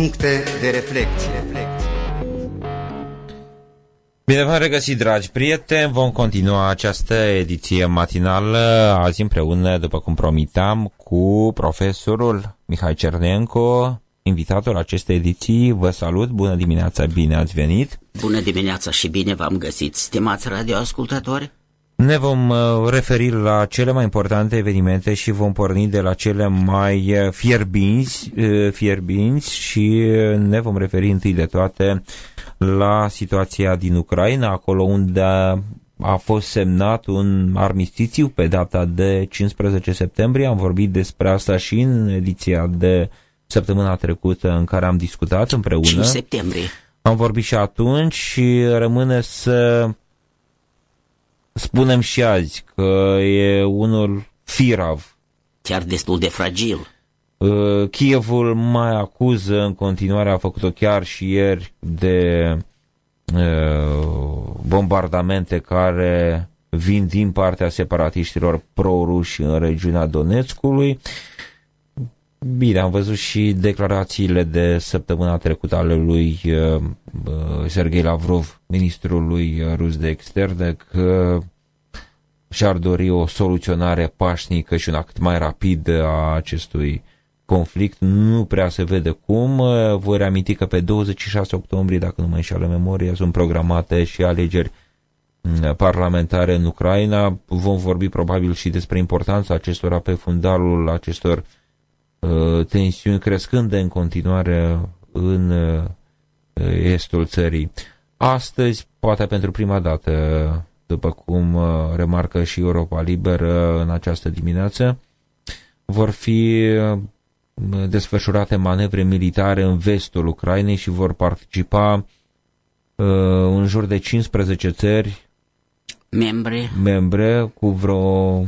Puncte de reflecție. Bine v-am regăsit, dragi prieteni! Vom continua această ediție matinală azi împreună, după cum promitam, cu profesorul Mihai Cernenco, invitatul acestei ediții. Vă salut, bună dimineața, bine ați venit! Bună dimineața și bine v-am găsit, stimați radioascultători! Ne vom uh, referi la cele mai importante evenimente și vom porni de la cele mai uh, fierbinți, uh, fierbinți și ne vom referi întâi de toate la situația din Ucraina, acolo unde a fost semnat un armistițiu pe data de 15 septembrie. Am vorbit despre asta și în ediția de săptămâna trecută în care am discutat împreună. 5 septembrie. Am vorbit și atunci și rămâne să spunem și azi că e unul firav. Chiar destul de fragil. Uh, Kievul mai acuză în continuare, a făcut-o chiar și ieri, de uh, bombardamente care vin din partea separatiștilor pro-ruși în regiunea Donetskului. Bine, am văzut și declarațiile de săptămâna trecută ale lui uh, Sergei Lavrov, ministrului rus de externe, că și-ar dori o soluționare pașnică și un act mai rapid a acestui conflict. Nu prea se vede cum. Voi reaminti că pe 26 octombrie, dacă nu mă înșeală memoria, sunt programate și alegeri mm, parlamentare în Ucraina. Vom vorbi probabil și despre importanța acestora pe fundalul acestor uh, tensiuni crescând în continuare în uh, estul țării. Astăzi, poate pentru prima dată, după cum uh, remarcă și Europa Liberă în această dimineață, vor fi uh, desfășurate manevre militare în vestul Ucrainei și vor participa uh, în jur de 15 țări membre, membre cu vreo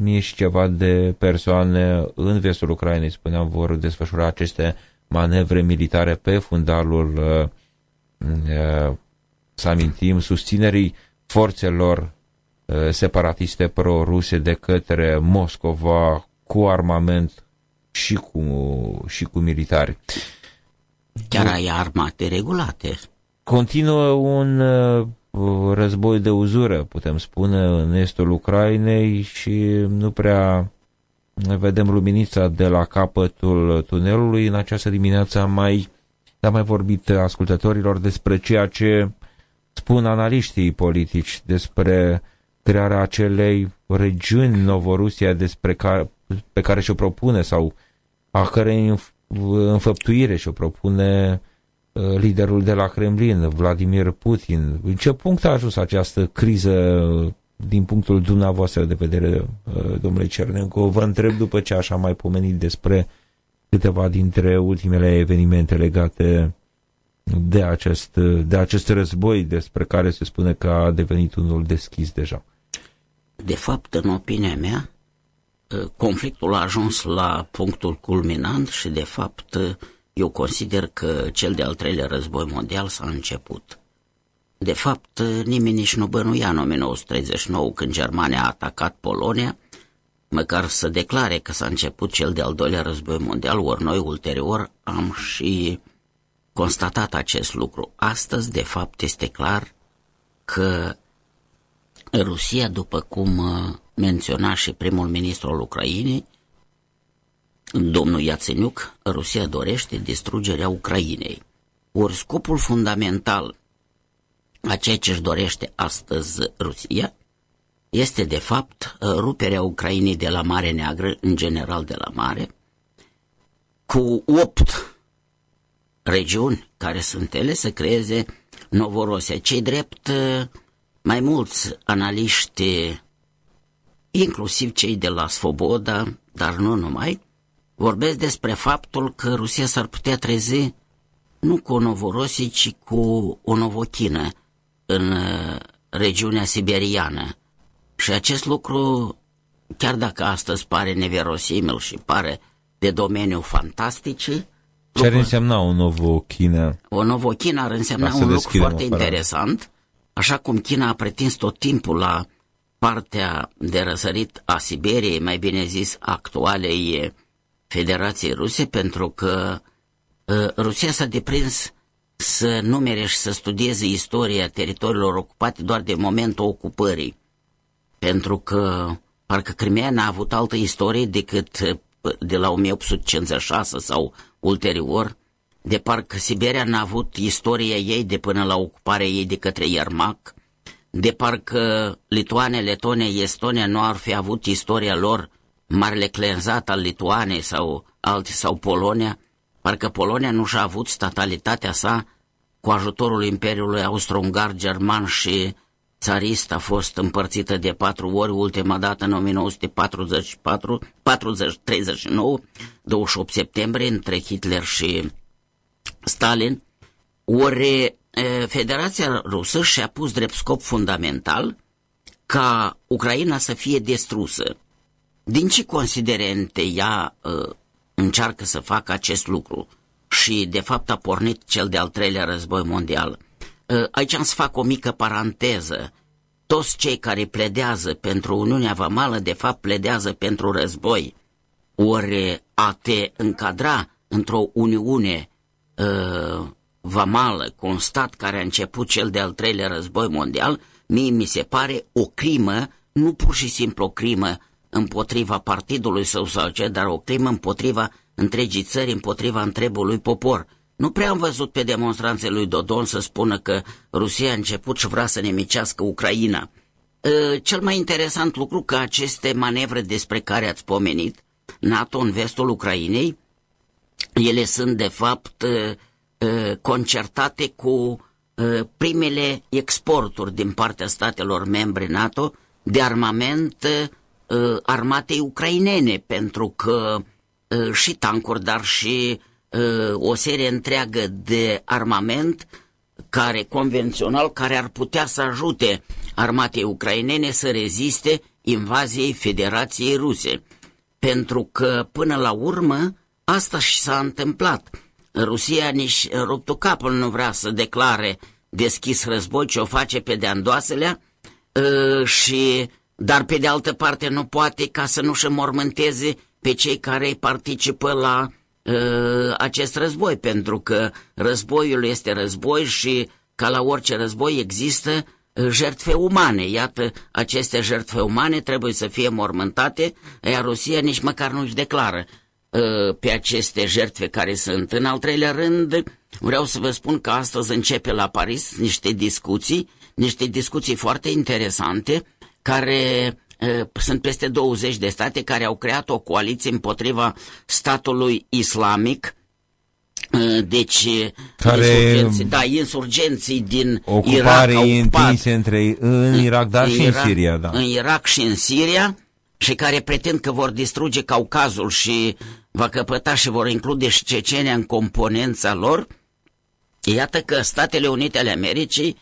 mie și ceva de persoane în vestul Ucrainei, spuneam, vor desfășura aceste manevre militare pe fundalul, uh, uh, să amintim, susținerii forțelor uh, separatiste pro-ruse de către Moscova cu armament și cu, și cu militari. Chiar ai armate regulate. Continuă un uh, război de uzură, putem spune, în estul Ucrainei și nu prea vedem luminița de la capătul tunelului. În această dimineață am mai, am mai vorbit ascultătorilor despre ceea ce spun analiștii politici despre crearea acelei regiuni Novorusia despre care, pe care și-o propune sau a cărei înfăptuire și-o propune uh, liderul de la Kremlin, Vladimir Putin. În ce punct a ajuns această criză din punctul dumneavoastră de vedere, uh, domnule Cernenco? Vă întreb după ce așa mai pomenit despre câteva dintre ultimele evenimente legate de acest, de acest război despre care se spune că a devenit unul deschis deja. De fapt, în opinia mea, conflictul a ajuns la punctul culminant și, de fapt, eu consider că cel de-al treilea război mondial s-a început. De fapt, nimeni nici nu bănuia în 1939 când Germania a atacat Polonia, măcar să declare că s-a început cel de-al doilea război mondial, ori noi ulterior am și constatat acest lucru. Astăzi, de fapt, este clar că Rusia, după cum uh, menționa și primul ministru al Ucrainei, domnul Iațeniuc, Rusia dorește distrugerea Ucrainei. Ori scopul fundamental a ceea ce își dorește astăzi Rusia este de fapt ruperea Ucrainei de la Mare Neagră, în general de la Mare, cu opt regiuni care sunt ele să creeze Novorosia. Cei drept, mai mulți analiști, inclusiv cei de la Svoboda, dar nu numai, vorbesc despre faptul că Rusia s-ar putea trezi nu cu o Novorosie, ci cu o Novochină în uh, regiunea siberiană. Și acest lucru, chiar dacă astăzi pare neverosimil și pare de domeniu fantastice, ce ar însemna o nouă China? O nouă China ar însemna un lucru foarte aparat. interesant, așa cum China a pretins tot timpul la partea de răsărit a Siberiei, mai bine zis actualei Federației Ruse, pentru că Rusia s-a deprins să numere și să studieze istoria teritoriilor ocupate doar de momentul ocupării. Pentru că parcă Crimea n-a avut altă istorie decât de la 1856 sau ulterior, de parcă Siberia n-a avut istoria ei de până la ocuparea ei de către Iermac, de parcă Lituania, Letonia, Estonia nu ar fi avut istoria lor marele clenzat al Lituanei sau alte sau Polonia, parcă Polonia nu și-a avut statalitatea sa cu ajutorul Imperiului Austro-Ungar, German și țarist a fost împărțită de patru ori, ultima dată în 1944, 40, 39, 28 septembrie, între Hitler și Stalin, ori Federația Rusă și-a pus drept scop fundamental ca Ucraina să fie destrusă. Din ce considerente ea uh, încearcă să facă acest lucru? Și, de fapt, a pornit cel de-al treilea război mondial. Uh, aici am să fac o mică paranteză. Toți cei care pledează pentru Uniunea Vamală, de fapt, pledează pentru război. Ori a te încadra într-o Uniune uh, vamală cu un stat care a început cel de-al treilea război mondial, mie mi se pare o crimă, nu pur și simplu o crimă împotriva partidului său sau ce, dar o crimă împotriva întregii țări, împotriva întrebului popor. Nu prea am văzut pe demonstranțele lui Dodon să spună că Rusia a început și vrea să nemicească Ucraina. Ă, cel mai interesant lucru că aceste manevre despre care ați pomenit, NATO în vestul Ucrainei, ele sunt de fapt ă, ă, concertate cu primele exporturi din partea statelor membre NATO de armament uh, armatei ucrainene, pentru că uh, și tancuri, dar și uh, o serie întreagă de armament care convențional, care ar putea să ajute armatei ucrainene să reziste invaziei Federației Ruse. Pentru că, până la urmă, asta și s-a întâmplat. Rusia nici ruptul capul nu vrea să declare deschis război, ce o face pe de-andoaselea uh, și dar pe de altă parte nu poate ca să nu-și mormânteze pe cei care participă la uh, acest război, pentru că războiul este război și ca la orice război există uh, jertfe umane. Iată, aceste jertfe umane trebuie să fie mormântate, iar Rusia nici măcar nu-și declară uh, pe aceste jertfe care sunt. În al treilea rând, vreau să vă spun că astăzi începe la Paris niște discuții, niște discuții foarte interesante, care sunt peste 20 de state care au creat o coaliție împotriva statului islamic, deci care insurgenții, da, insurgenții din ocupare Irak întinse între în Irak, dar în și Irak, în Siria, da. În Irak și în Siria și care pretind că vor distruge Caucazul și va căpăta și vor include și Cecenia în componența lor. Iată că Statele Unite ale Americii,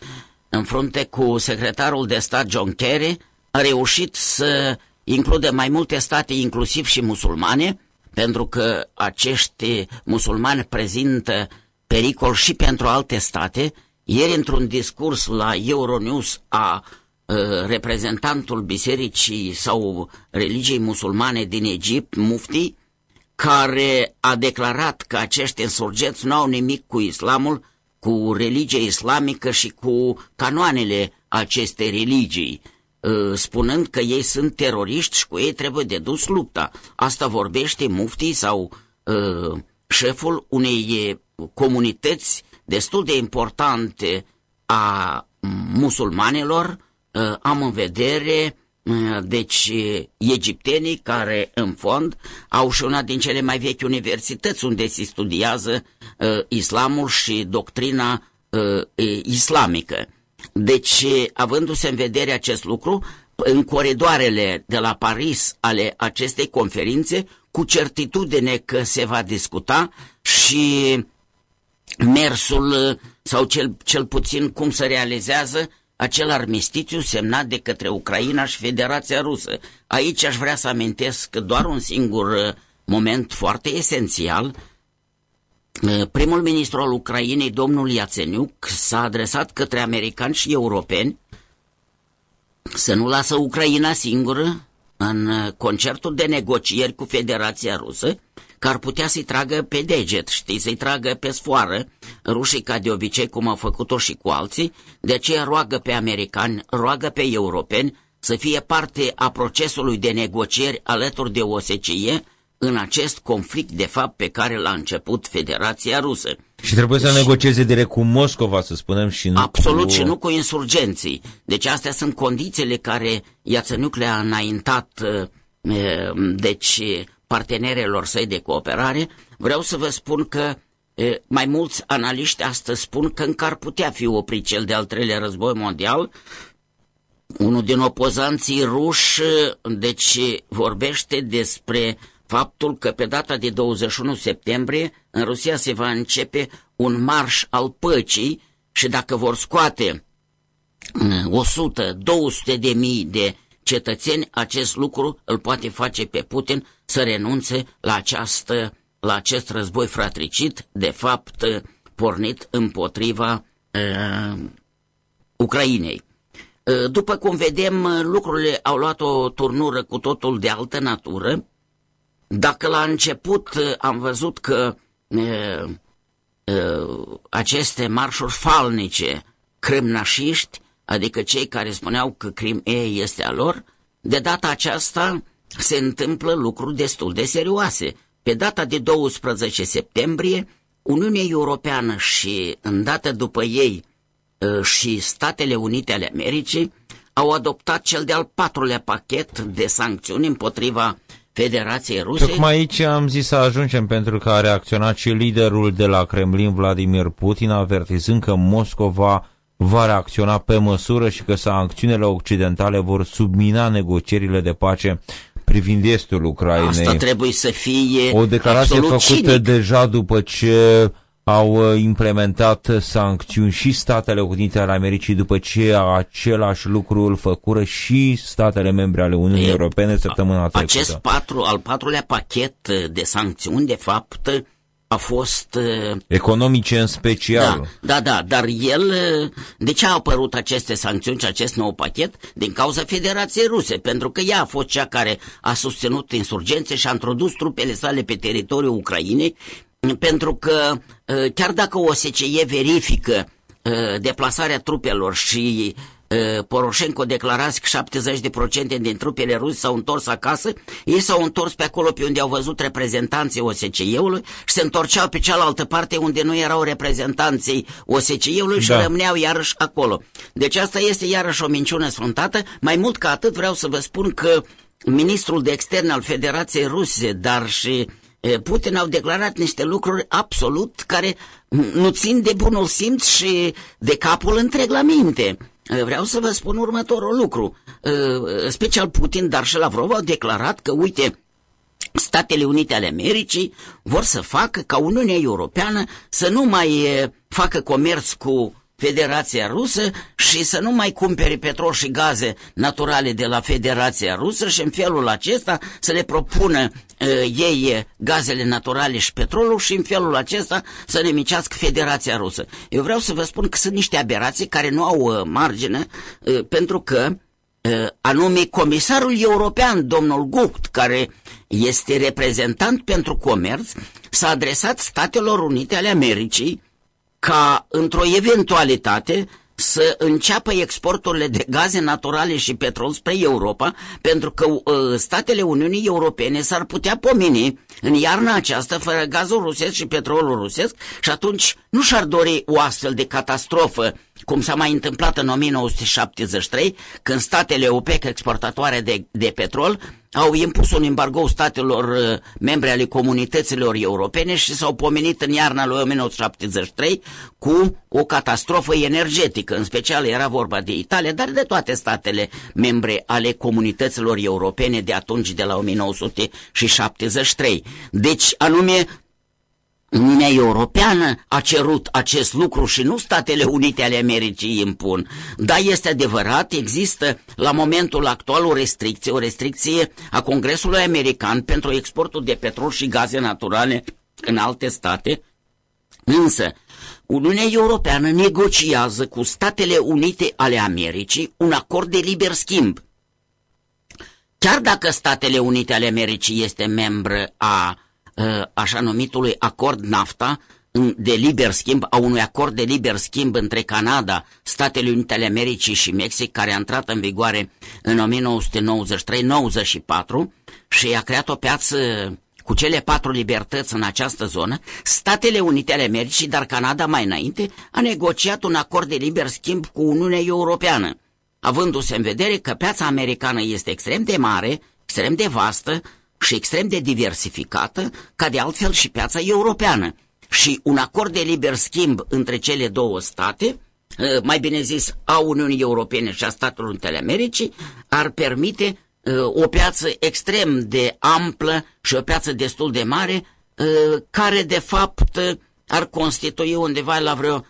în frunte cu secretarul de stat John Kerry, a reușit să includă mai multe state, inclusiv și musulmane, pentru că acești musulmani prezintă pericol și pentru alte state. Ieri, într-un discurs la Euronews a uh, reprezentantul bisericii sau religiei musulmane din Egipt, Mufti, care a declarat că acești insurgenți nu au nimic cu islamul, cu religia islamică și cu canoanele acestei religii. Uh, spunând că ei sunt teroriști și cu ei trebuie de dus lupta. Asta vorbește muftii sau uh, șeful unei comunități destul de importante a musulmanilor, uh, am în vedere uh, deci egiptenii care în fond au și una din cele mai vechi universități unde se studiază uh, islamul și doctrina uh, islamică. Deci, avându-se în vedere acest lucru, în coridoarele de la Paris ale acestei conferințe, cu certitudine că se va discuta și mersul, sau cel, cel puțin cum se realizează, acel armistițiu semnat de către Ucraina și Federația Rusă. Aici aș vrea să amintesc doar un singur moment foarte esențial, Eh, primul ministru al Ucrainei, domnul Iațeniuc, s-a adresat către americani și europeni să nu lasă Ucraina singură în eh, concertul de negocieri cu Federația Rusă, că ar putea să-i tragă pe deget, știi, să-i tragă pe sfoară, rușii ca de obicei, cum au făcut-o și cu alții, de aceea roagă pe americani, roagă pe europeni să fie parte a procesului de negocieri alături de OSCE în acest conflict de fapt pe care l-a început Federația Rusă. Și trebuie să negocieze direct cu Moscova, să spunem, și nu Absolut cu... și nu cu insurgenții. Deci astea sunt condițiile care Iațănucle a înaintat uh, deci partenerilor săi de cooperare. Vreau să vă spun că uh, mai mulți analiști astăzi spun că încă ar putea fi oprit cel de-al treilea război mondial. Unul din opozanții ruși, deci vorbește despre faptul că pe data de 21 septembrie în Rusia se va începe un marș al păcii și dacă vor scoate 100-200 de mii de cetățeni, acest lucru îl poate face pe Putin să renunțe la, această, la acest război fratricid, de fapt pornit împotriva uh, Ucrainei. Uh, după cum vedem, lucrurile au luat o turnură cu totul de altă natură. Dacă la început uh, am văzut că uh, uh, aceste marșuri falnice crâmnașiști, adică cei care spuneau că Crimea este a lor, de data aceasta se întâmplă lucruri destul de serioase. Pe data de 12 septembrie, Uniunea Europeană și, îndată după ei, uh, și Statele Unite ale Americii au adoptat cel de-al patrulea pachet de sancțiuni împotriva Federației Ruse. Tocmai aici am zis să ajungem pentru că a reacționat și liderul de la Kremlin, Vladimir Putin, avertizând că Moscova va reacționa pe măsură și că sancțiunile occidentale vor submina negocierile de pace privind estul Ucrainei. Asta trebuie să fie O declarație făcută cinic. deja după ce au uh, implementat sancțiuni și Statele Unite ale Americii după ce același lucru îl făcură și statele membre ale Uniunii E, Europene săptămâna trecută. Acest patru, al patrulea pachet de sancțiuni, de fapt, a fost... Economice în special. Da, da, da, dar el... De ce a apărut aceste sancțiuni și acest nou pachet? Din cauza Federației Ruse, pentru că ea a fost cea care a susținut insurgențe și a introdus trupele sale pe teritoriul Ucrainei, pentru că chiar dacă OSCE verifică deplasarea trupelor și Poroșenko declarați că 70% din trupele ruse s-au întors acasă, ei s-au întors pe acolo pe unde au văzut reprezentanții OSCE-ului și se întorceau pe cealaltă parte unde nu erau reprezentanții OSCE-ului și da. rămâneau iarăși acolo. Deci asta este iarăși o minciună sfruntată. Mai mult ca atât vreau să vă spun că ministrul de externe al Federației Ruse, dar și Putin au declarat niște lucruri absolut care nu țin de bunul simț și de capul întreg la minte. Vreau să vă spun următorul lucru. Special Putin, dar și Lavrov au declarat că, uite, Statele Unite ale Americii vor să facă ca Uniunea Europeană să nu mai facă comerț cu Federația Rusă și să nu mai cumpere petrol și gaze naturale de la Federația Rusă și în felul acesta să le propună uh, ei gazele naturale și petrolul și în felul acesta să ne micească Federația Rusă. Eu vreau să vă spun că sunt niște aberații care nu au uh, margine uh, pentru că uh, anume comisarul european, domnul Gucht, care este reprezentant pentru comerț, s-a adresat Statelor Unite ale Americii ca într-o eventualitate să înceapă exporturile de gaze naturale și petrol spre Europa, pentru că uh, statele Uniunii Europene s-ar putea pomeni în iarna aceasta fără gazul rusesc și petrolul rusesc și atunci nu și-ar dori o astfel de catastrofă cum s-a mai întâmplat în 1973, când statele OPEC exportatoare de, de petrol au impus un embargo statelor uh, membre ale comunităților europene și s-au pomenit în iarna lui 1973 cu o catastrofă energetică. În special era vorba de Italia, dar de toate statele membre ale comunităților europene de atunci, de la 1973. Deci, anume, Uniunea Europeană a cerut acest lucru și nu Statele Unite ale Americii impun. Da, este adevărat, există la momentul actual o restricție, o restricție a Congresului American pentru exportul de petrol și gaze naturale în alte state, însă Uniunea Europeană negociază cu Statele Unite ale Americii un acord de liber schimb. Chiar dacă Statele Unite ale Americii este membră a așa numitului acord NAFTA de liber schimb, a unui acord de liber schimb între Canada, Statele Unite ale Americii și Mexic, care a intrat în vigoare în 1993-94 și a creat o piață cu cele patru libertăți în această zonă, Statele Unite ale Americii, dar Canada mai înainte, a negociat un acord de liber schimb cu Uniunea Europeană, avându-se în vedere că piața americană este extrem de mare, extrem de vastă și extrem de diversificată, ca de altfel și piața europeană. Și un acord de liber schimb între cele două state, ă, mai bine zis a Uniunii Europene și a Statelor Unite ale Americii, ar permite o piață extrem de amplă și o piață destul de mare, care de fapt ar constitui undeva la vreo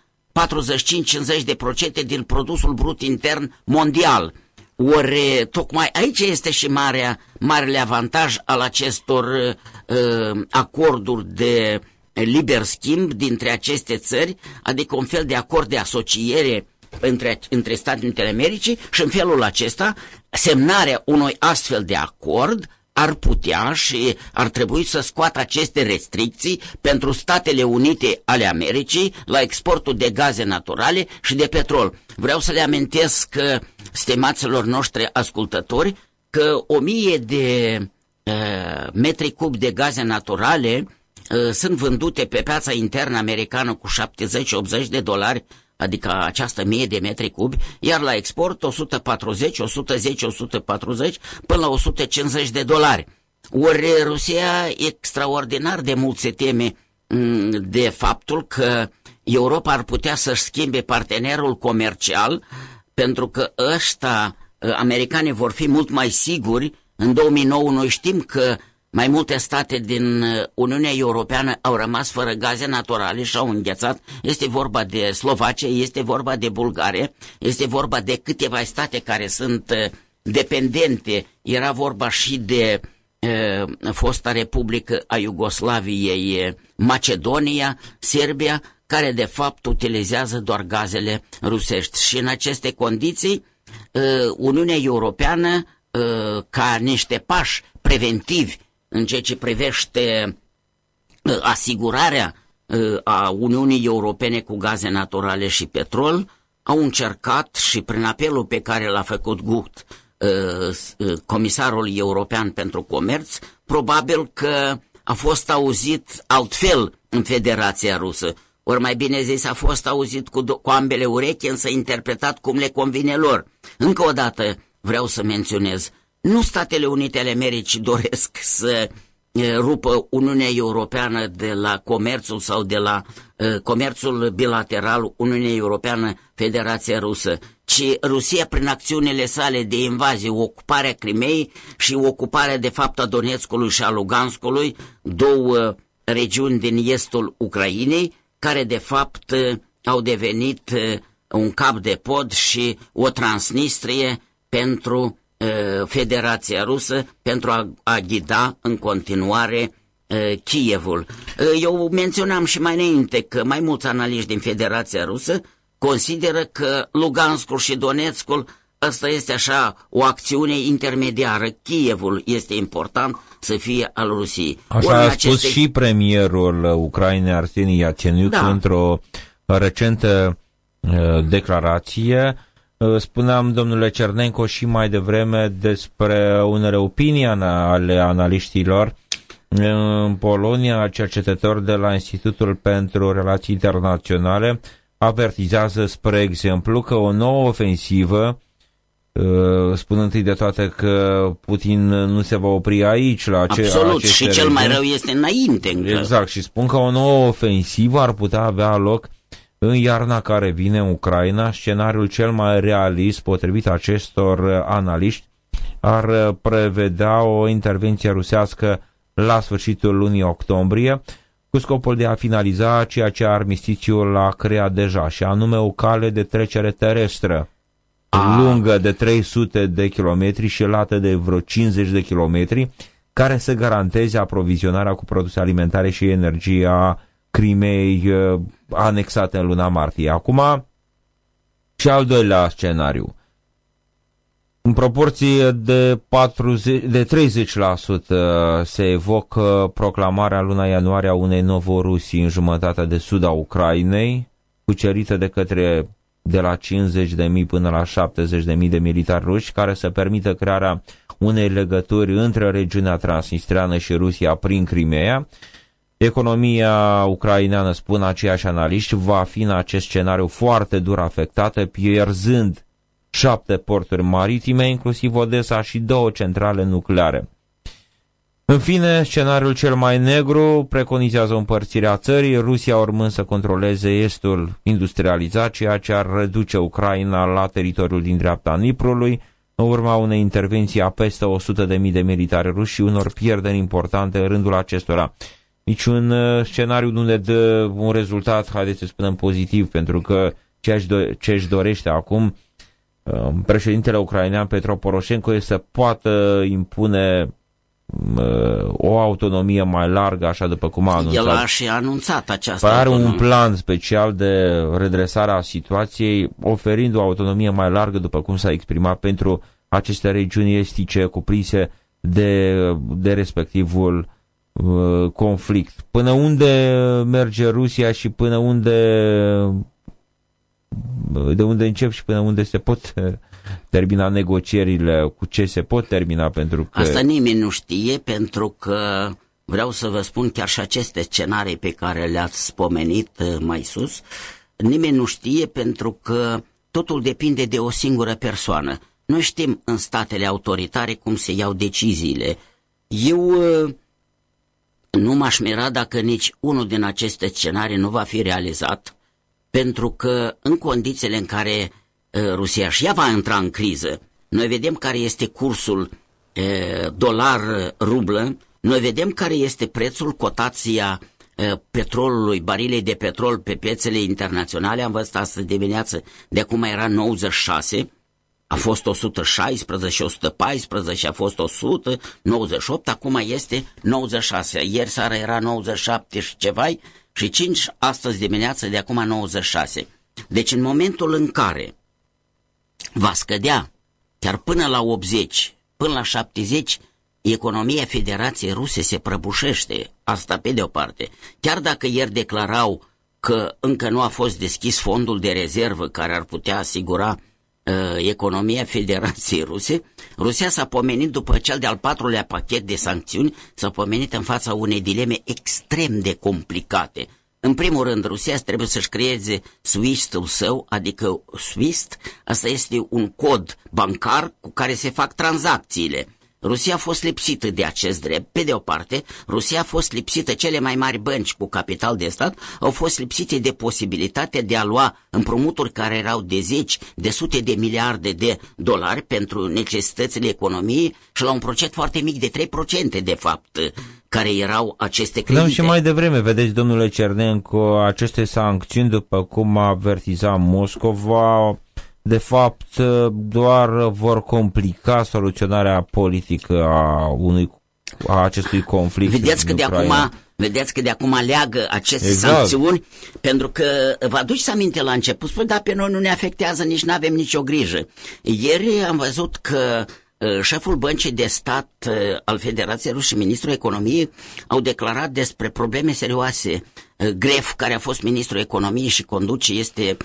45-50% din produsul brut intern mondial. Ori tocmai aici este și marea, marele avantaj al acestor uh, acorduri de liber schimb dintre aceste țări, adică un fel de acord de asociere între, între Statele Unite ale Americii și în felul acesta semnarea unui astfel de acord ar putea și ar trebui să scoată aceste restricții pentru Statele Unite ale Americii la exportul de gaze naturale și de petrol. Vreau să le amintesc uh, stimaților noștri ascultători că o mie de uh, metri cub de gaze naturale uh, sunt vândute pe piața internă americană cu 70-80 de dolari adică această mie de metri cubi, iar la export 140, 110, 140 până la 150 de dolari. Ori Rusia extraordinar de mult se teme mm, de faptul că Europa ar putea să-și schimbe partenerul comercial pentru că ăsta, americanii vor fi mult mai siguri. În 2009 noi știm că mai multe state din uh, Uniunea Europeană au rămas fără gaze naturale și au înghețat. Este vorba de Slovacia, este vorba de Bulgaria, este vorba de câteva state care sunt uh, dependente. Era vorba și de uh, fosta Republică a Iugoslaviei, Macedonia, Serbia, care de fapt utilizează doar gazele rusești. Și în aceste condiții, Uniunea Europeană, ca niște pași preventivi în ceea ce privește uh, asigurarea uh, a Uniunii Europene cu gaze naturale și petrol, au încercat și prin apelul pe care l-a făcut Gucht, uh, comisarul european pentru comerț, probabil că a fost auzit altfel în Federația Rusă. Ori mai bine zis, a fost auzit cu, cu ambele urechi, însă interpretat cum le convine lor. Încă o dată vreau să menționez, nu Statele Unite ale Americii doresc să rupă Uniunea Europeană de la comerțul sau de la uh, comerțul bilateral Uniunea Europeană Federația Rusă, ci Rusia prin acțiunile sale de invazie, ocuparea Crimei și ocuparea de fapt a Donetskului și a Luganskului, două regiuni din estul Ucrainei, care de fapt au devenit un cap de pod și o transnistrie pentru Federația Rusă pentru a, a ghida în continuare Kievul. Eu menționam și mai înainte că mai mulți analiști din Federația Rusă consideră că Luganskul și Donetskul asta este așa o acțiune intermediară. Kievul este important să fie al Rusiei. Așa Ori a aceste... spus și premierul Ucrainei Arsenie Yatsenyuk da. într-o recentă uh, declarație Uh, spuneam, domnule Cernenco, și mai devreme despre unele opinii ale analiștilor în Polonia, cercetători de la Institutul pentru Relații Internaționale avertizează, spre exemplu, că o nouă ofensivă, uh, spun întâi de toate că Putin nu se va opri aici la ace Absolut, și cel regiuni. mai rău este înainte. Încă. Exact, și spun că o nouă ofensivă ar putea avea loc în iarna care vine în Ucraina, scenariul cel mai realist, potrivit acestor analiști, ar prevedea o intervenție rusească la sfârșitul lunii octombrie, cu scopul de a finaliza ceea ce armistițiul a creat deja, și anume o cale de trecere terestră a. lungă de 300 de kilometri și lată de vreo 50 de kilometri, care să garanteze aprovizionarea cu produse alimentare și energia Crimei uh, anexate în luna martie. Acum, și al doilea scenariu. În proporție de, 40, de 30% se evocă proclamarea luna ianuarie a unei Novorusii în jumătatea de sud a Ucrainei, cucerită de către de la 50.000 până la 70.000 de militari ruși, care să permită crearea unei legături între regiunea transnistreană și Rusia prin Crimea. Economia ucraineană, spun aceiași analiști, va fi în acest scenariu foarte dur afectată, pierzând șapte porturi maritime, inclusiv Odessa și două centrale nucleare. În fine, scenariul cel mai negru preconizează împărțirea țării, Rusia urmând să controleze estul industrializat, ceea ce ar reduce Ucraina la teritoriul din dreapta Niprului, în urma unei intervenții a peste 100.000 de militari ruși și unor pierderi importante în rândul acestora. Niciun uh, scenariu nu ne dă un rezultat, haideți să spunem, pozitiv, pentru că ce își dorește acum uh, președintele ucrainean Petro Poroșenko este să poată impune uh, o autonomie mai largă, așa după cum a anunțat. El a și anunțat această Are autonomie. un plan special de redresare a situației, oferind o autonomie mai largă, după cum s-a exprimat, pentru aceste regiuni estice cuprinse de, de respectivul uh, conflict. Până unde merge Rusia și până unde de unde încep și până unde se pot termina negocierile, cu ce se pot termina, pentru că... Asta nimeni nu știe, pentru că vreau să vă spun chiar și aceste scenarii pe care le-ați spomenit uh, mai sus, nimeni nu știe pentru că totul depinde de o singură persoană. Noi știm în statele autoritare cum se iau deciziile. Eu uh, nu m-aș mira dacă nici unul din aceste scenarii nu va fi realizat, pentru că în condițiile în care uh, Rusia și ea va intra în criză, noi vedem care este cursul uh, dolar-rublă, noi vedem care este prețul, cotația petrolului, barilei de petrol pe piețele internaționale, am văzut astăzi dimineață, de acum era 96, a fost 116, 114, a fost 198, acum este 96. Ieri seara era 97 și ceva și 5 astăzi dimineață de acum 96. Deci în momentul în care va scădea chiar până la 80, până la 70, economia Federației Ruse se prăbușește. Asta pe de o parte. Chiar dacă ieri declarau că încă nu a fost deschis fondul de rezervă care ar putea asigura uh, economia Federației Ruse, Rusia s-a pomenit după cel de-al patrulea pachet de sancțiuni, s-a pomenit în fața unei dileme extrem de complicate. În primul rând, Rusia trebuie să-și creeze SWIFT-ul său, adică SWIFT, asta este un cod bancar cu care se fac tranzacțiile. Rusia a fost lipsită de acest drept. Pe de o parte, Rusia a fost lipsită, cele mai mari bănci cu capital de stat au fost lipsite de posibilitatea de a lua împrumuturi care erau de zeci, de sute de miliarde de dolari pentru necesitățile economiei și la un procent foarte mic de 3% de fapt care erau aceste credite. Da, și mai devreme, vedeți, domnule Cernenco, aceste sancțiuni, după cum a avertizat Moscova, de fapt doar vor complica soluționarea politică a unui a acestui conflict. Vedeți că de acum Vedeți că de acum leagă aceste exact. sancțiuni, pentru că vă aduceți aminte la început, spune, dar pe noi nu ne afectează, nici nu avem nicio grijă. Ieri am văzut că uh, șeful băncii de stat uh, al Federației Rusă și ministrul economiei au declarat despre probleme serioase. Uh, Gref, care a fost ministrul economiei și conduce, este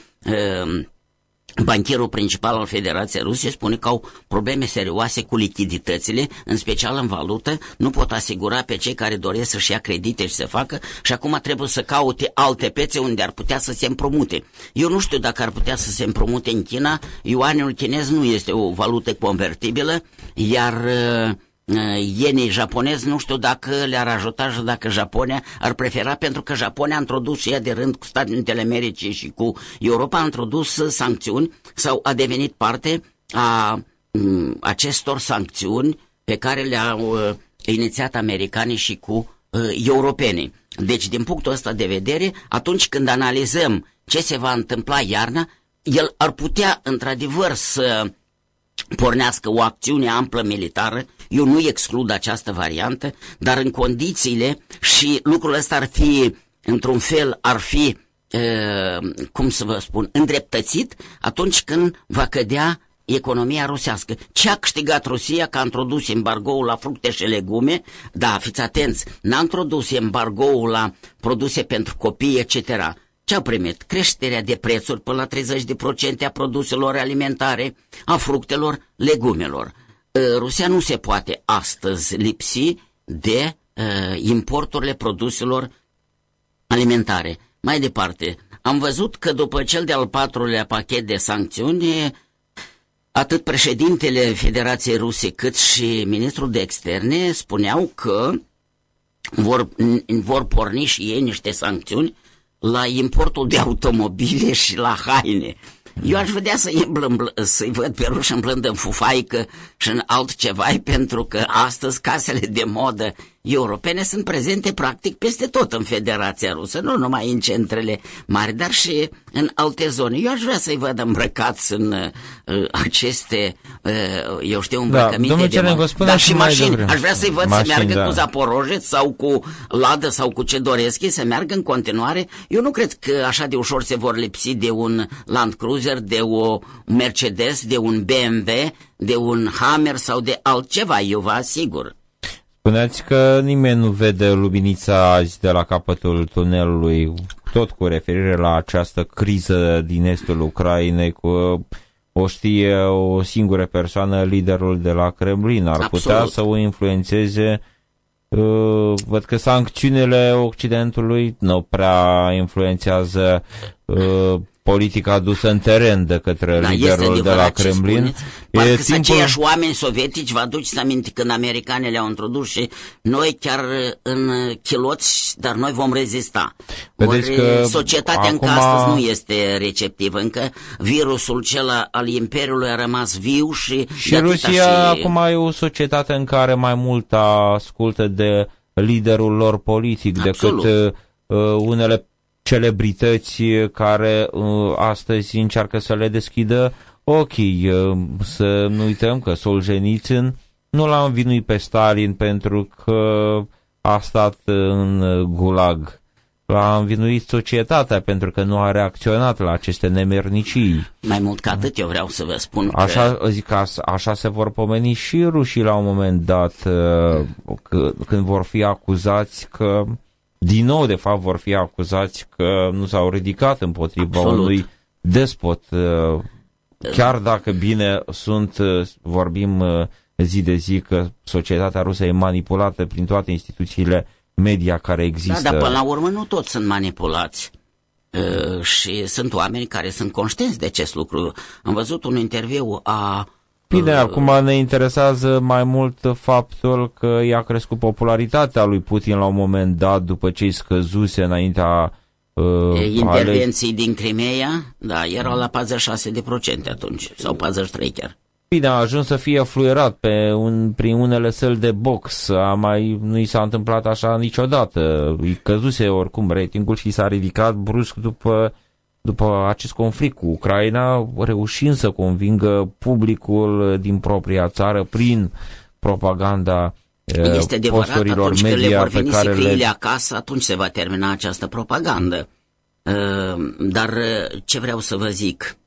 Bancherul principal al Federației Rusiei spune că au probleme serioase cu lichiditățile, în special în valută, nu pot asigura pe cei care doresc să-și ia credite și să facă și acum trebuie să caute alte pețe unde ar putea să se împrumute. Eu nu știu dacă ar putea să se împrumute în China, yuanul chinez nu este o valută convertibilă, iar uh, ienii japonezi, nu știu dacă le-ar ajuta și dacă Japonia ar prefera, pentru că Japonia a introdus și ea de rând cu Statele Unite ale Americii și cu Europa a introdus sancțiuni sau a devenit parte a m, acestor sancțiuni pe care le-au uh, inițiat americanii și cu uh, europenii. Deci, din punctul ăsta de vedere, atunci când analizăm ce se va întâmpla iarna, el ar putea, într-adevăr, să pornească o acțiune amplă militară, eu nu exclud această variantă, dar în condițiile și lucrul ăsta ar fi, într-un fel, ar fi, uh, cum să vă spun, îndreptățit atunci când va cădea economia rusească. Ce a câștigat Rusia că a introdus embargoul la fructe și legume? Da, fiți atenți, n-a introdus embargoul la produse pentru copii, etc. Ce a primit? Creșterea de prețuri până la 30% a produselor alimentare, a fructelor, legumelor. Ă, Rusia nu se poate astăzi lipsi de uh, importurile produselor alimentare. Mai departe, am văzut că după cel de-al patrulea pachet de sancțiuni, atât președintele Federației Ruse cât și ministrul de externe spuneau că vor, vor porni și ei niște sancțiuni la importul de automobile și la haine. Eu aș vedea să-i, să văd pe ruși îmblând în fufaică și în altceva, pentru că astăzi casele de modă europene sunt prezente practic peste tot în Federația Rusă, nu numai în centrele mari, dar și în alte zone. Eu aș vrea să-i văd îmbrăcați în uh, aceste, uh, eu știu, da, îmbrăcăminte da, de modă. Dar și mașini. Aș vrea să-i văd mașini, să meargă da. cu Zaporojet sau cu Ladă sau cu ce doresc să meargă în continuare. Eu nu cred că așa de ușor se vor lipsi de un Land Cruiser, de o Mercedes, de un BMW, de un Hammer sau de altceva, eu vă asigur. Spuneați că nimeni nu vede luminița azi de la capătul tunelului, tot cu referire la această criză din estul Ucrainei, cu o știe o singură persoană, liderul de la Kremlin. Ar Absolut. putea să o influențeze Uh, văd că sancțiunile Occidentului nu prea influențează uh, politica adusă în teren de către da, liderul de la Kremlin. Parcă e timpul... aceiași oameni sovietici, vă aduceți aminte când americanii le-au introdus și noi chiar în chiloți, dar noi vom rezista. Vedeți Ori că societatea acum... încă astăzi nu este receptivă, încă virusul cel al Imperiului a rămas viu și... Și Rusia și... acum e o societate în care mai mult ascultă de liderul lor politic Absolut. decât uh, unele celebrități care uh, astăzi încearcă să le deschidă ochii. Uh, să nu uităm că Solzhenitsyn nu l-a învinuit pe Stalin pentru că a stat în gulag. L-a învinuit societatea pentru că nu a reacționat la aceste nemernicii. Mai mult ca atât, eu vreau să vă spun că... Așa, zic, așa se vor pomeni și rușii la un moment dat uh, când vor fi acuzați că din nou, de fapt, vor fi acuzați că nu s-au ridicat împotriva Absolut. unui despot. Uh, chiar dacă bine sunt, uh, vorbim uh, zi de zi că societatea rusă e manipulată prin toate instituțiile media care există. Da, dar până la urmă nu toți sunt manipulați. Uh, și sunt oameni care sunt conștienți de acest lucru. Am văzut un interviu a Bine, uh, acum ne interesează mai mult faptul că i-a crescut popularitatea lui Putin la un moment dat după ce îi scăzuse înaintea uh, intervenții ale... din Crimea, da, era la 46% atunci, sau 43 chiar. Bine, a ajuns să fie fluierat pe un, prin unele săli de box, a mai, nu i s-a întâmplat așa niciodată, îi căzuse oricum ratingul și s-a ridicat brusc după după acest conflict cu Ucraina, reușind să convingă publicul din propria țară prin propaganda eh, este adevărat, atunci când le vor veni pe le... acasă, atunci se va termina această propagandă. Eh, dar eh, ce vreau să vă zic,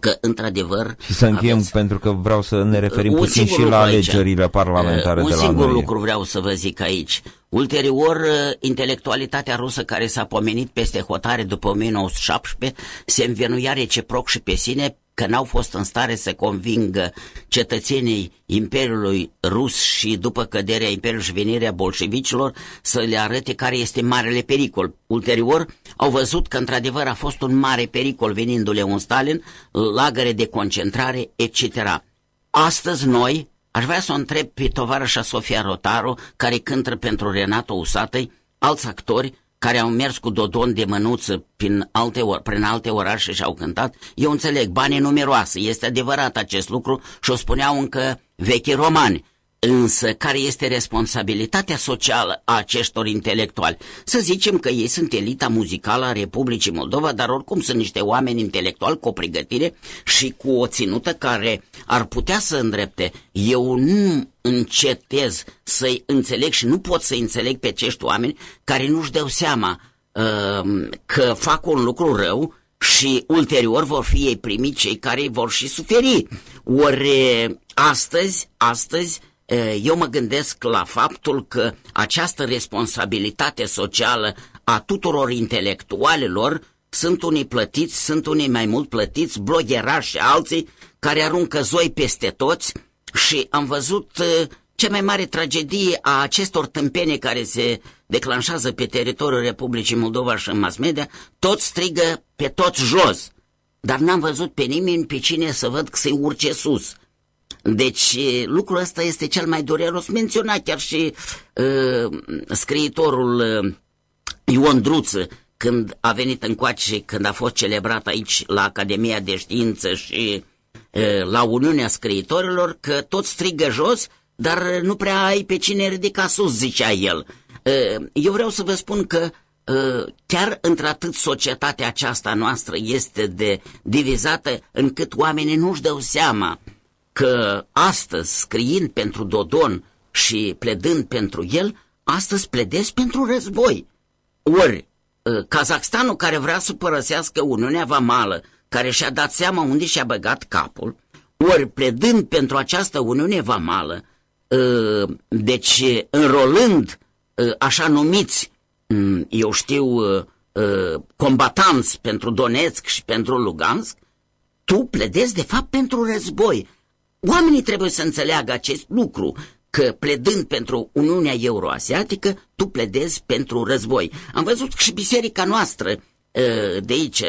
că într-adevăr... Și să încheiem, aveți... pentru că vreau să ne referim puțin și la alegerile aici. parlamentare un de la noi. Un singur lucru vreau să vă zic aici. Ulterior, uh, intelectualitatea rusă care s-a pomenit peste hotare după 1917 se învenuia reciproc și pe sine că n-au fost în stare să convingă cetățenii Imperiului Rus și după căderea Imperiului și venirea bolșevicilor să le arate care este marele pericol. Ulterior, au văzut că într-adevăr a fost un mare pericol venindu-le un Stalin, lagăre de concentrare, etc. Astăzi noi, Aș vrea să o întreb pe tovarășa Sofia Rotaru, care cântă pentru Renato Usatăi, alți actori care au mers cu dodon de mânuță prin alte, or, prin alte orașe și au cântat. Eu înțeleg, banii numeroase, este adevărat acest lucru și o spuneau încă vechi romani. Însă, care este responsabilitatea socială a acestor intelectuali? Să zicem că ei sunt elita muzicală a Republicii Moldova, dar oricum sunt niște oameni intelectuali cu o pregătire și cu o ținută care ar putea să îndrepte. Eu nu încetez să-i înțeleg și nu pot să-i înțeleg pe acești oameni care nu-și dau seama uh, că fac un lucru rău și ulterior vor fi ei primiți cei care vor și suferi. Ori astăzi, astăzi, eu mă gândesc la faptul că această responsabilitate socială a tuturor intelectualilor sunt unii plătiți, sunt unii mai mult plătiți, blogherași și alții care aruncă zoi peste toți și am văzut cea mai mare tragedie a acestor tâmpene care se declanșează pe teritoriul Republicii Moldova și în mass media, toți strigă pe toți jos, dar n-am văzut pe nimeni pe cine să văd că se urce sus. Deci lucrul ăsta este cel mai dureros, menționa chiar și uh, scriitorul uh, Ion Druță, când a venit încoace, când a fost celebrat aici la Academia de Știință și uh, la Uniunea Scriitorilor, că tot strigă jos, dar nu prea ai pe cine ridica sus, zicea el. Eu vreau să vă spun că chiar într-atât societatea aceasta noastră este de divizată încât oamenii nu-și dau seama că astăzi, scriind pentru Dodon și pledând pentru el, astăzi pledez pentru război. Ori, Kazakhstanul care vrea să părăsească Uniunea Vamală, care și-a dat seama unde și-a băgat capul, ori pledând pentru această Uniune Vamală, Uh, deci înrolând uh, așa numiți, mm, eu știu, uh, combatanți pentru Donetsk și pentru Lugansk, tu pledezi de fapt pentru război. Oamenii trebuie să înțeleagă acest lucru, că pledând pentru Uniunea Euroasiatică, tu pledezi pentru război. Am văzut că și biserica noastră de aici,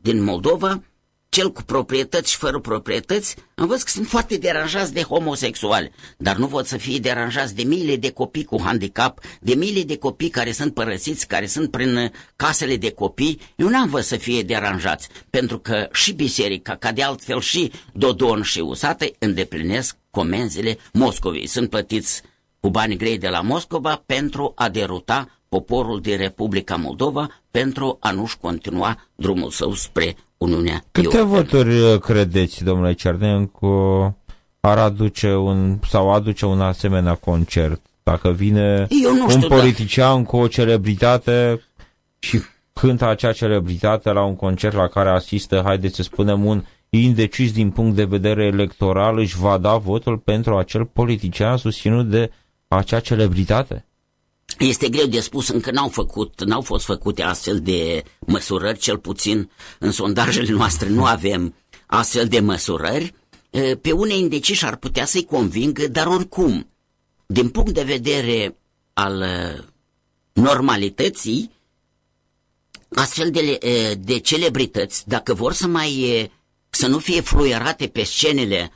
din Moldova, cel cu proprietăți și fără proprietăți, am văzut că sunt foarte deranjați de homosexuali, dar nu pot să fie deranjați de miile de copii cu handicap, de miile de copii care sunt părăsiți, care sunt prin casele de copii. Eu n-am văzut să fie deranjați, pentru că și biserica, ca de altfel și Dodon și Usate, îndeplinesc comenzile Moscovei. Sunt plătiți cu bani grei de la Moscova pentru a deruta poporul din Republica Moldova pentru a nu-și continua drumul său spre Uniunea Câte Europeană. voturi uh, credeți, domnule Cernencu, ar aduce un, sau aduce un asemenea concert? Dacă vine Eu nu știu, un politician da. cu o celebritate și cântă acea celebritate la un concert la care asistă, haideți să spunem, un indecis din punct de vedere electoral, își va da votul pentru acel politician susținut de acea celebritate? Este greu de spus, încă n-au, făcut, n-au fost făcute astfel de măsurări, cel puțin în sondajele noastre nu avem astfel de măsurări. Pe unei indeciși ar putea să-i convingă, dar oricum, din punct de vedere al normalității, astfel de, de celebrități, dacă vor să mai să nu fie fluierate pe scenele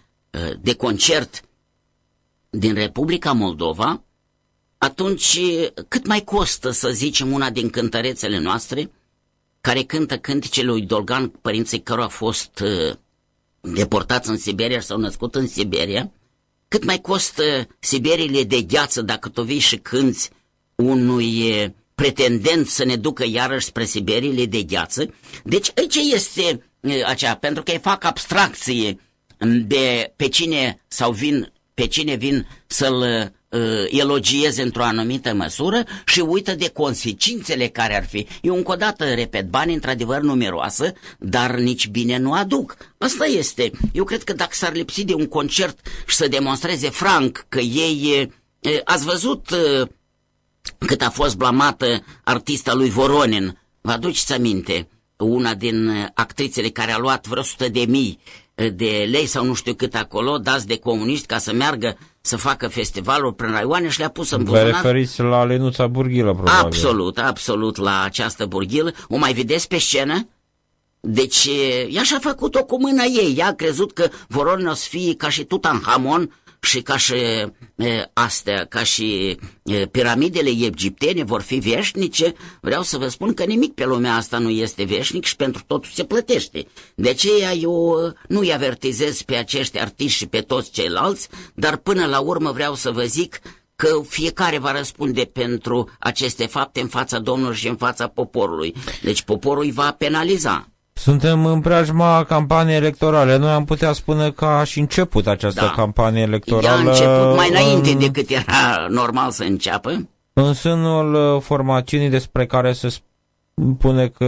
de concert din Republica Moldova, atunci cât mai costă, să zicem, una din cântărețele noastre, care cântă cântecele lui Dolgan, părinții căruia a fost uh, deportați în Siberia sau născut în Siberia, cât mai costă Siberile de gheață dacă tu vii și cânți unui uh, pretendent să ne ducă iarăși spre Siberile de gheață. Deci aici este uh, aceea, pentru că îi fac abstracție de pe cine sau vin, pe cine vin să-l uh, elogieze într-o anumită măsură și uită de consecințele care ar fi. Eu încă o dată repet, banii într-adevăr nu miroasă, dar nici bine nu aduc. Asta este. Eu cred că dacă s-ar lipsi de un concert și să demonstreze franc că ei... Uh, ați văzut uh, cât a fost blamată artista lui Voronin? Vă aduceți aminte? Una din uh, actrițele care a luat vreo sută de mii de lei sau nu știu cât acolo, dați de comuniști ca să meargă să facă festivalul prin raioane și le-a pus în buzunar. Vă referiți la Lenuța Burghilă, probabil. Absolut, absolut, la această burghilă. O mai vedeți pe scenă? Deci, ea și-a făcut-o cu mâna ei. Ea a crezut că Voronin o să fie ca și Tutanhamon și ca și e, astea, ca și e, piramidele egiptene vor fi veșnice, vreau să vă spun că nimic pe lumea asta nu este veșnic și pentru totul se plătește. De aceea eu nu i avertizez pe acești artiști și pe toți ceilalți, dar până la urmă vreau să vă zic că fiecare va răspunde pentru aceste fapte în fața Domnului și în fața poporului. Deci poporul îi va penaliza. Suntem în preajma campaniei electorale. Noi am putea spune că aș și început această da. campanie electorală. Ea a început mai înainte în... decât era normal să înceapă. În sânul uh, formațiunii despre care se pune că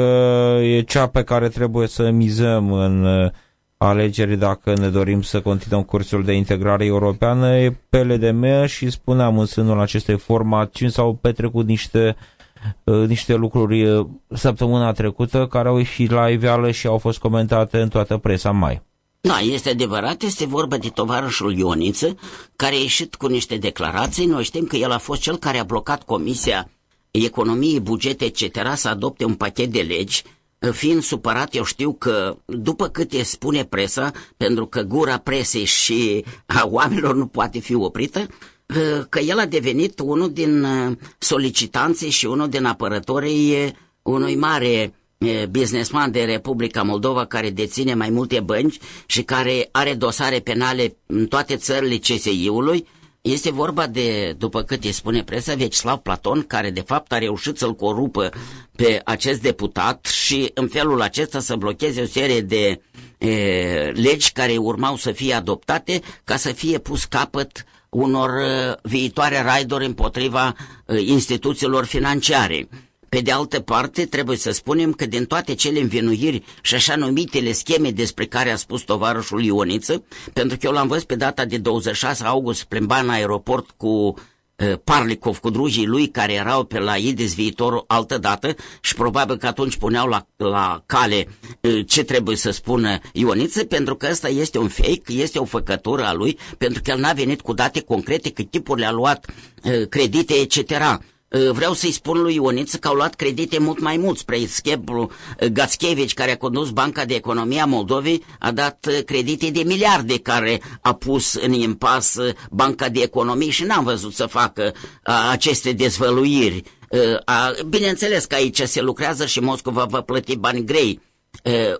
e cea pe care trebuie să mizăm în uh, alegeri dacă ne dorim să continuăm cursul de integrare europeană e PLDM și spuneam în sânul acestei formațiuni s-au petrecut niște uh, niște lucruri uh, săptămâna trecută care au ieșit la iveală și au fost comentate în toată presa mai. Da, este adevărat, este vorba de tovarășul Ioniță, care a ieșit cu niște declarații. Noi știm că el a fost cel care a blocat Comisia Economiei, Bugete, etc. să adopte un pachet de legi fiind supărat, eu știu că după câte spune presa, pentru că gura presei și a oamenilor nu poate fi oprită, că el a devenit unul din solicitanții și unul din apărătorii unui mare businessman de Republica Moldova care deține mai multe bănci și care are dosare penale în toate țările CSI-ului, este vorba de, după cât îi spune presa, Vecislav Platon, care de fapt a reușit să-l corupă pe acest deputat și în felul acesta să blocheze o serie de e, legi care urmau să fie adoptate ca să fie pus capăt unor viitoare raiduri împotriva instituțiilor financiare. Pe de altă parte, trebuie să spunem că din toate cele învinuiri și așa numitele scheme despre care a spus tovarășul Ioniță, pentru că eu l-am văzut pe data de 26 august plimba în aeroport cu uh, Parlikov, cu drugii lui care erau pe la Idis viitor altă dată și probabil că atunci puneau la, la cale uh, ce trebuie să spună Ioniță, pentru că ăsta este un fake, este o făcătură a lui, pentru că el n-a venit cu date concrete cât tipul le-a luat uh, credite, etc. Ă, vreau să-i spun lui Ioniță că au luat credite mult mai mult. Spre exemplu, ă, Gațchevici, care a condus Banca de Economie a Moldovei, a dat ă, credite de miliarde care a pus în impas Banca de Economie și n-am văzut să facă aceste dezvăluiri. Bineînțeles că aici se lucrează și Moscova va plăti bani grei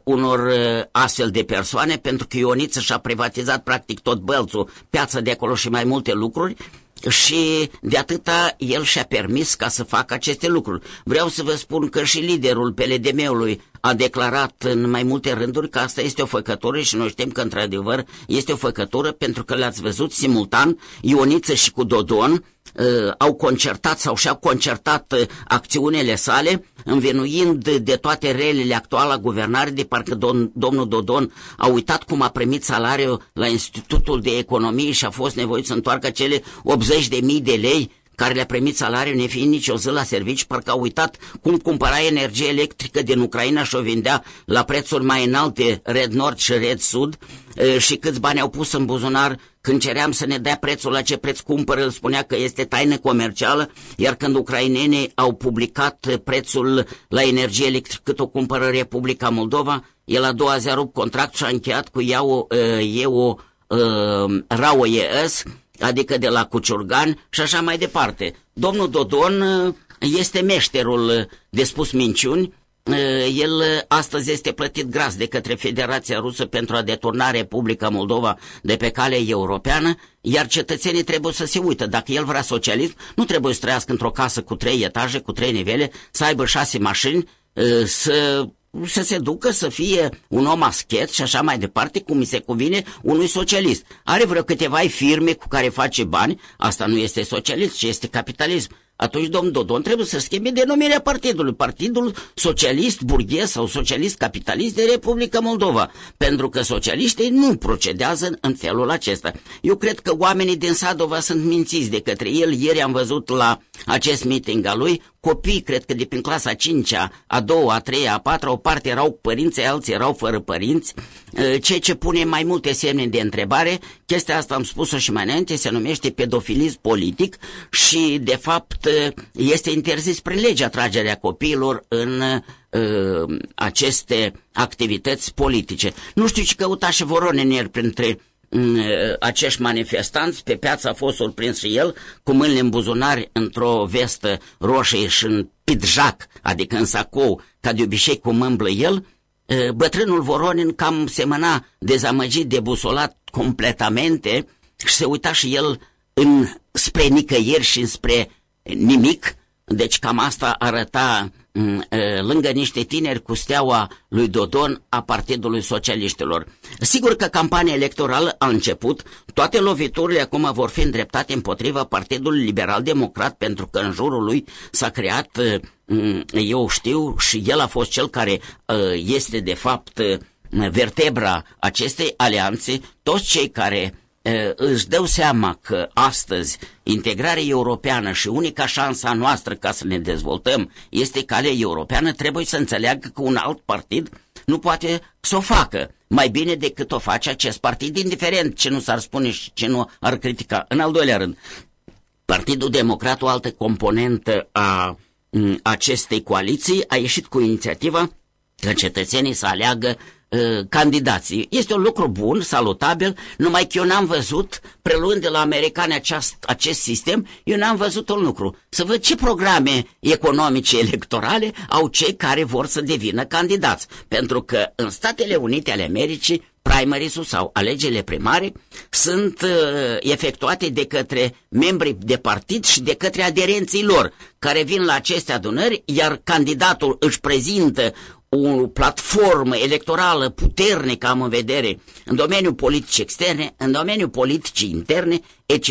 unor astfel de persoane, pentru că Ioniță și-a privatizat practic tot bălțul, piața de acolo și mai multe lucruri și de atâta el și-a permis ca să facă aceste lucruri. Vreau să vă spun că și liderul PLDM-ului a declarat în mai multe rânduri că asta este o făcătură și noi știm că într-adevăr este o făcătură pentru că le-ați văzut simultan Ioniță și cu Dodon uh, au concertat sau și-au concertat uh, acțiunile sale, învenuind de toate relele actuala guvernare, de parcă don, domnul Dodon a uitat cum a primit salariul la Institutul de Economie și a fost nevoit să întoarcă cele 80 de mii de lei care le-a primit salariul nefiind nici o zi la servici, parcă a uitat cum cumpăra energie electrică din Ucraina și o vindea la prețuri mai înalte Red Nord și Red Sud și câți bani au pus în buzunar când ceream să ne dea prețul la ce preț cumpără, îl spunea că este taină comercială, iar când ucrainenii au publicat prețul la energie electrică cât o cumpără Republica Moldova, el a doua zi a rupt contract și a încheiat cu ea o, e o Rao ES, adică de la Cuciurgan și așa mai departe. Domnul Dodon este meșterul de spus minciuni, el astăzi este plătit gras de către Federația Rusă pentru a deturna Republica Moldova de pe cale europeană, iar cetățenii trebuie să se uită. Dacă el vrea socialism, nu trebuie să trăiască într-o casă cu trei etaje, cu trei nivele, să aibă șase mașini, să să se ducă să fie un om aschet și așa mai departe, cum mi se cuvine unui socialist. Are vreo câteva firme cu care face bani, asta nu este socialist, ci este capitalism atunci domnul Dodon trebuie să schimbe denumirea partidului. Partidul Socialist Burghez sau Socialist Capitalist de Republica Moldova. Pentru că socialiștii nu procedează în felul acesta. Eu cred că oamenii din Sadova sunt mințiți de către el. Ieri am văzut la acest meeting al lui copii, cred că de prin clasa 5-a, a 2 a 3 a 4 o parte erau părinți, alții erau fără părinți, ceea ce pune mai multe semne de întrebare. Chestia asta am spus-o și mai înainte, se numește pedofilism politic și, de fapt, este interzis prin lege atragerea copiilor în uh, aceste activități politice. Nu știu ce căuta și Voronin ieri printre uh, acești manifestanți, pe piață a fost surprins și el, cu mâinile în buzunari, într-o vestă roșie și în pidjac, adică în sacou, ca de obicei cum îmblă el, uh, bătrânul Voronin cam semăna dezamăgit, debusolat completamente și se uita și el în, spre nicăieri și spre nimic, deci cam asta arăta mm, lângă niște tineri cu steaua lui Dodon a Partidului Socialiștilor. Sigur că campania electorală a început, toate loviturile acum vor fi îndreptate împotriva Partidului Liberal Democrat pentru că în jurul lui s-a creat, mm, eu știu, și el a fost cel care este de fapt vertebra acestei alianțe, toți cei care își dau seama că astăzi integrarea europeană și unica șansa noastră ca să ne dezvoltăm este calea europeană, trebuie să înțeleagă că un alt partid nu poate să o facă mai bine decât o face acest partid, indiferent ce nu s-ar spune și ce nu ar critica. În al doilea rând, Partidul Democrat, o altă componentă a acestei coaliții, a ieșit cu inițiativa că cetățenii să aleagă Uh, candidații. Este un lucru bun, salutabil, numai că eu n-am văzut, preluând de la americani aceast, acest sistem, eu n-am văzut un lucru. Să văd ce programe economice electorale au cei care vor să devină candidați. Pentru că în Statele Unite ale Americii, primaries sau alegerile primare sunt uh, efectuate de către membrii de partid și de către aderenții lor, care vin la aceste adunări, iar candidatul își prezintă o platformă electorală puternică am în vedere în domeniul politic externe, în domeniul politicii interne, etc.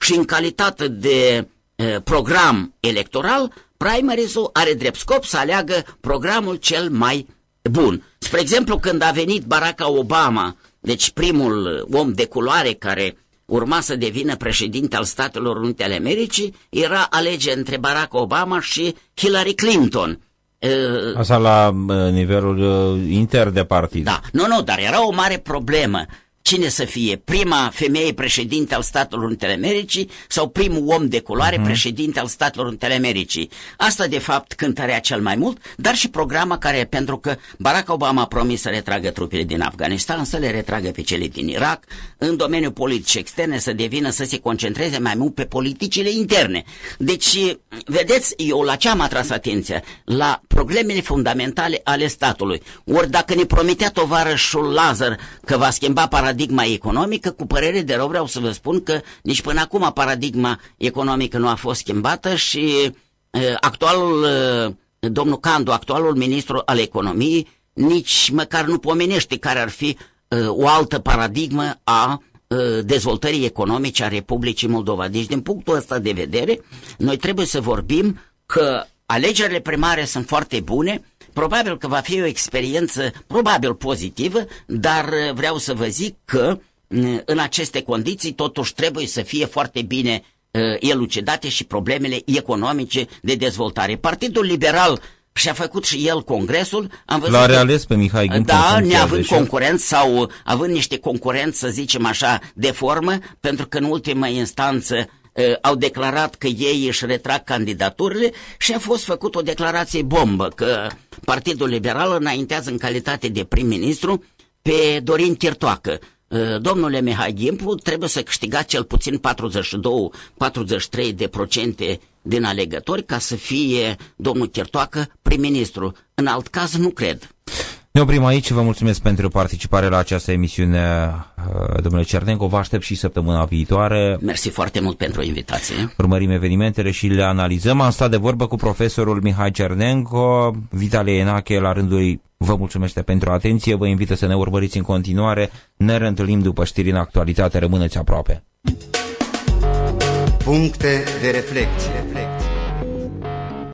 și în calitate de uh, program electoral, primaries-ul are drept scop să aleagă programul cel mai bun. Spre exemplu, când a venit Barack Obama, deci primul om de culoare care urma să devină președinte al Statelor Unite ale Americii, era alege între Barack Obama și Hillary Clinton Uh, Asta la nivelul uh, inter de partid. Da, nu, nu, dar era o mare problemă cine să fie, prima femeie președinte al Statelor Unite ale Americii sau primul om de culoare uh-huh. președinte al Statelor Unite ale Americii. Asta, de fapt, cântărea cel mai mult, dar și programa care, pentru că Barack Obama a promis să retragă trupele din Afganistan, să le retragă pe cele din Irak, în domeniul politic externe să devină, să se concentreze mai mult pe politicile interne. Deci, vedeți, eu la ce am atras atenția? La problemele fundamentale ale statului. Ori dacă ne promitea tovarășul Lazar că va schimba paradigma paradigma economică, cu părere de rău vreau să vă spun că nici până acum paradigma economică nu a fost schimbată și uh, actualul, uh, domnul Candu, actualul ministru al economiei, nici măcar nu pomenește care ar fi uh, o altă paradigmă a dezvoltării economice a Republicii Moldova. Deci, din punctul ăsta de vedere, noi trebuie să vorbim că alegerile primare sunt foarte bune, Probabil că va fi o experiență probabil pozitivă, dar uh, vreau să vă zic că uh, în aceste condiții totuși trebuie să fie foarte bine uh, elucidate și problemele economice de dezvoltare. Partidul Liberal și-a făcut și el congresul. Am văzut L-a reales pe Mihai Gâmpu. Da, neavând concurenți sau având niște concurenți, să zicem așa, de formă, pentru că în ultima instanță au declarat că ei își retrag candidaturile și a fost făcut o declarație bombă că Partidul Liberal înaintează în calitate de prim-ministru pe Dorin Chirtoacă. Domnule Mihai Gimpu trebuie să câștiga cel puțin 42-43 de procente din alegători ca să fie domnul Chirtoacă prim-ministru. În alt caz nu cred. Ne oprim aici, vă mulțumesc pentru participare la această emisiune, uh, domnule Cernenco, vă aștept și săptămâna viitoare. Mersi foarte mult pentru invitație. Urmărim evenimentele și le analizăm. Am stat de vorbă cu profesorul Mihai Cernenco, Vitalie Enache, la rândul ei vă mulțumește pentru atenție, vă invită să ne urmăriți în continuare, ne reîntâlnim după știri în actualitate, rămâneți aproape. Puncte de reflecție